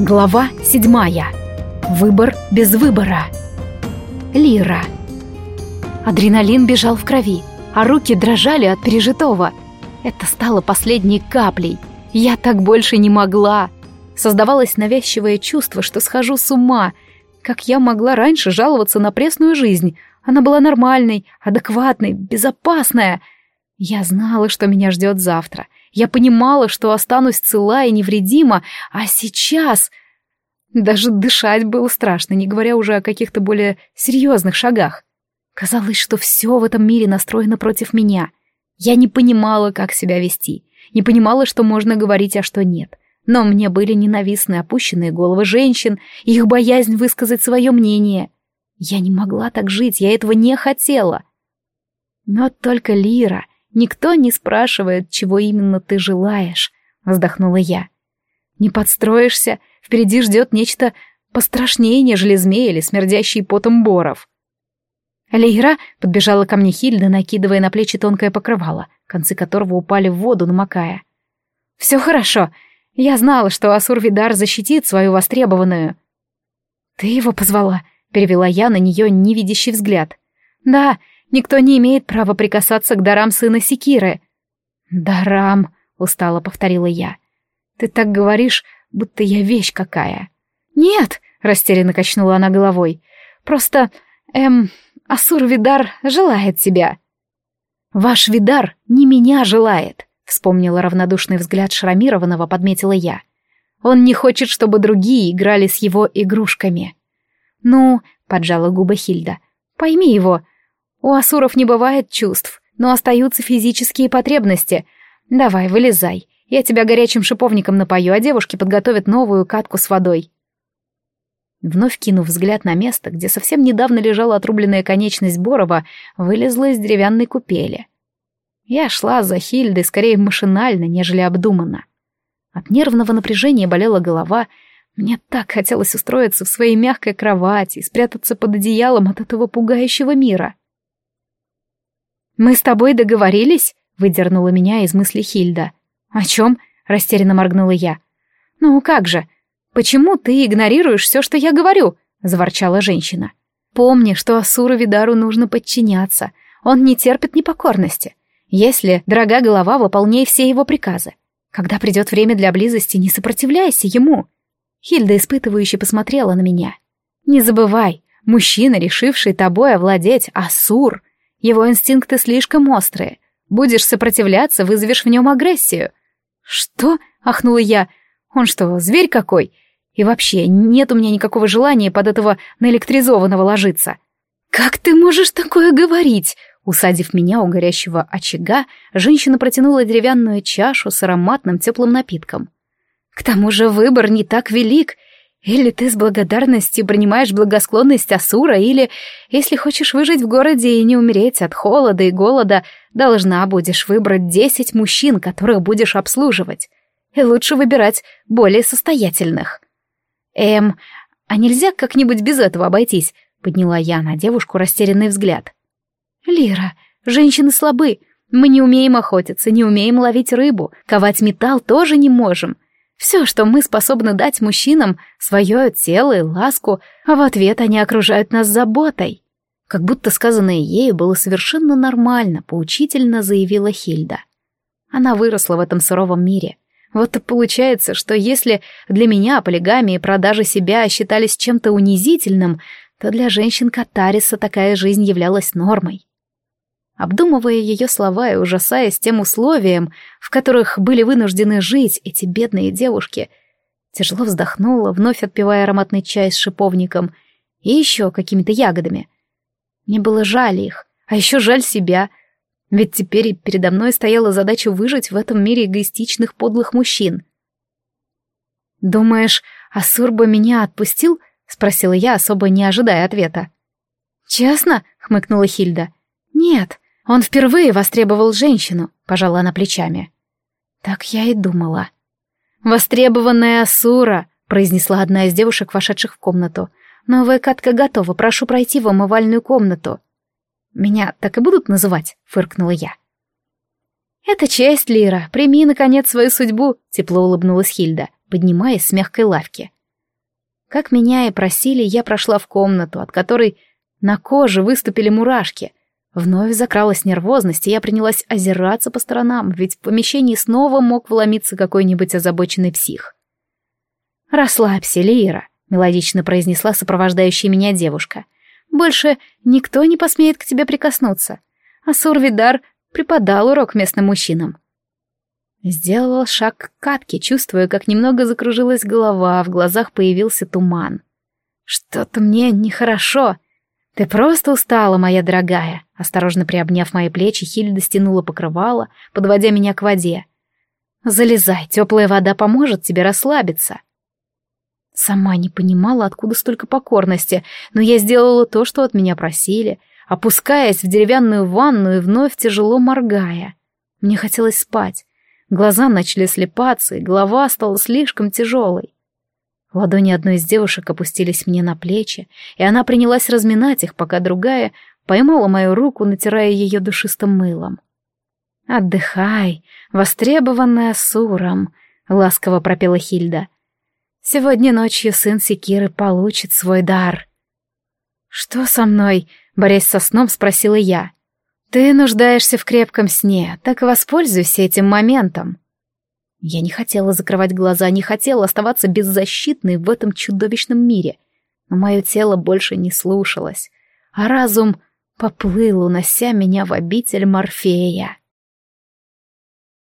Глава седьмая. Выбор без выбора. Лира. Адреналин бежал в крови, а руки дрожали от пережитого. Это стало последней каплей. Я так больше не могла. Создавалось навязчивое чувство, что схожу с ума. Как я могла раньше жаловаться на пресную жизнь? Она была нормальной, адекватной, безопасная. Я знала, что меня ждет завтра — я понимала, что останусь цела и невредима, а сейчас... Даже дышать было страшно, не говоря уже о каких-то более серьезных шагах. Казалось, что все в этом мире настроено против меня. Я не понимала, как себя вести, не понимала, что можно говорить, а что нет. Но мне были ненавистны опущенные головы женщин, их боязнь высказать свое мнение. Я не могла так жить, я этого не хотела. Но только Лира, Никто не спрашивает, чего именно ты желаешь, вздохнула я. Не подстроишься, впереди ждет нечто пострашнее, нежели змеи или смердящий потом боров. Лейра подбежала ко мне Хильда, накидывая на плечи тонкое покрывало, концы которого упали в воду, намокая. «Все хорошо. Я знала, что Асур-Видар защитит свою востребованную». «Ты его позвала?» — перевела я на нее невидящий взгляд. «Да, Никто не имеет права прикасаться к дарам сына Секиры. «Дарам», — устало повторила я. «Ты так говоришь, будто я вещь какая». «Нет», — растерянно качнула она головой. «Просто, эм, Асур Видар желает тебя». «Ваш Видар не меня желает», — вспомнила равнодушный взгляд Шрамированного, подметила я. «Он не хочет, чтобы другие играли с его игрушками». «Ну», — поджала губы Хильда, — «пойми его, у асуров не бывает чувств, но остаются физические потребности. Давай, вылезай. Я тебя горячим шиповником напою, а девушки подготовят новую катку с водой. Вновь кинув взгляд на место, где совсем недавно лежала отрубленная конечность Борова, вылезла из деревянной купели. Я шла за Хильдой скорее машинально, нежели обдуманно. От нервного напряжения болела голова, мне так хотелось устроиться в своей мягкой кровати и спрятаться под одеялом от этого пугающего мира. «Мы с тобой договорились?» — выдернула меня из мысли Хильда. «О чем?» — растерянно моргнула я. «Ну как же? Почему ты игнорируешь все, что я говорю?» — заворчала женщина. «Помни, что Асуру Видару нужно подчиняться. Он не терпит непокорности. Если дорога голова, выполняй все его приказы. Когда придет время для близости, не сопротивляйся ему». Хильда испытывающе посмотрела на меня. «Не забывай, мужчина, решивший тобой овладеть, Асур, его инстинкты слишком острые. Будешь сопротивляться, вызовешь в нем агрессию. Что? ахнула я. Он что, зверь какой? И вообще, нет у меня никакого желания под этого наэлектризованного ложиться. Как ты можешь такое говорить? Усадив меня у горящего очага, женщина протянула деревянную чашу с ароматным теплым напитком. К тому же выбор не так велик, или ты с благодарностью принимаешь благосклонность Асура, или, если хочешь выжить в городе и не умереть от холода и голода, должна будешь выбрать десять мужчин, которых будешь обслуживать. И лучше выбирать более состоятельных. Эм, а нельзя как-нибудь без этого обойтись? Подняла я на девушку растерянный взгляд. Лира, женщины слабы. Мы не умеем охотиться, не умеем ловить рыбу, ковать металл тоже не можем. Все, что мы способны дать мужчинам, свое тело и ласку, а в ответ они окружают нас заботой. Как будто сказанное ею было совершенно нормально, поучительно заявила Хильда. Она выросла в этом суровом мире. Вот и получается, что если для меня полигамия и продажа себя считались чем-то унизительным, то для женщин Катариса такая жизнь являлась нормой. Обдумывая ее слова и ужасаясь тем условиям, в которых были вынуждены жить эти бедные девушки, тяжело вздохнула, вновь отпивая ароматный чай с шиповником и еще какими-то ягодами. Мне было жаль их, а еще жаль себя, ведь теперь передо мной стояла задача выжить в этом мире эгоистичных подлых мужчин. «Думаешь, Асур бы меня отпустил?» — спросила я, особо не ожидая ответа. «Честно?» — хмыкнула Хильда. «Нет, он впервые востребовал женщину, пожала она плечами. Так я и думала. Востребованная Асура, произнесла одна из девушек, вошедших в комнату. Новая катка готова, прошу пройти в омывальную комнату. Меня так и будут называть, фыркнула я. «Это честь, Лира. Прими, наконец, свою судьбу», — тепло улыбнулась Хильда, поднимаясь с мягкой лавки. Как меня и просили, я прошла в комнату, от которой на коже выступили мурашки. Вновь закралась нервозность, и я принялась озираться по сторонам, ведь в помещении снова мог вломиться какой-нибудь озабоченный псих. «Расслабься, Лира», — мелодично произнесла сопровождающая меня девушка. «Больше никто не посмеет к тебе прикоснуться. А Сурвидар преподал урок местным мужчинам». Сделала шаг к катке, чувствуя, как немного закружилась голова, а в глазах появился туман. «Что-то мне нехорошо. Ты просто устала, моя дорогая», — осторожно приобняв мои плечи, Хильда стянула покрывало, подводя меня к воде. «Залезай, теплая вода поможет тебе расслабиться». Сама не понимала, откуда столько покорности, но я сделала то, что от меня просили, опускаясь в деревянную ванну и вновь тяжело моргая. Мне хотелось спать. Глаза начали слепаться, и голова стала слишком тяжелой. Ладони одной из девушек опустились мне на плечи, и она принялась разминать их, пока другая поймала мою руку, натирая ее душистым мылом. «Отдыхай, востребованная Суром», — ласково пропела Хильда. Сегодня ночью сын Секиры получит свой дар. Что со мной? Борясь со сном, спросила я. Ты нуждаешься в крепком сне, так воспользуйся этим моментом. Я не хотела закрывать глаза, не хотела оставаться беззащитной в этом чудовищном мире. Но мое тело больше не слушалось, а разум поплыл, унося меня в обитель Морфея.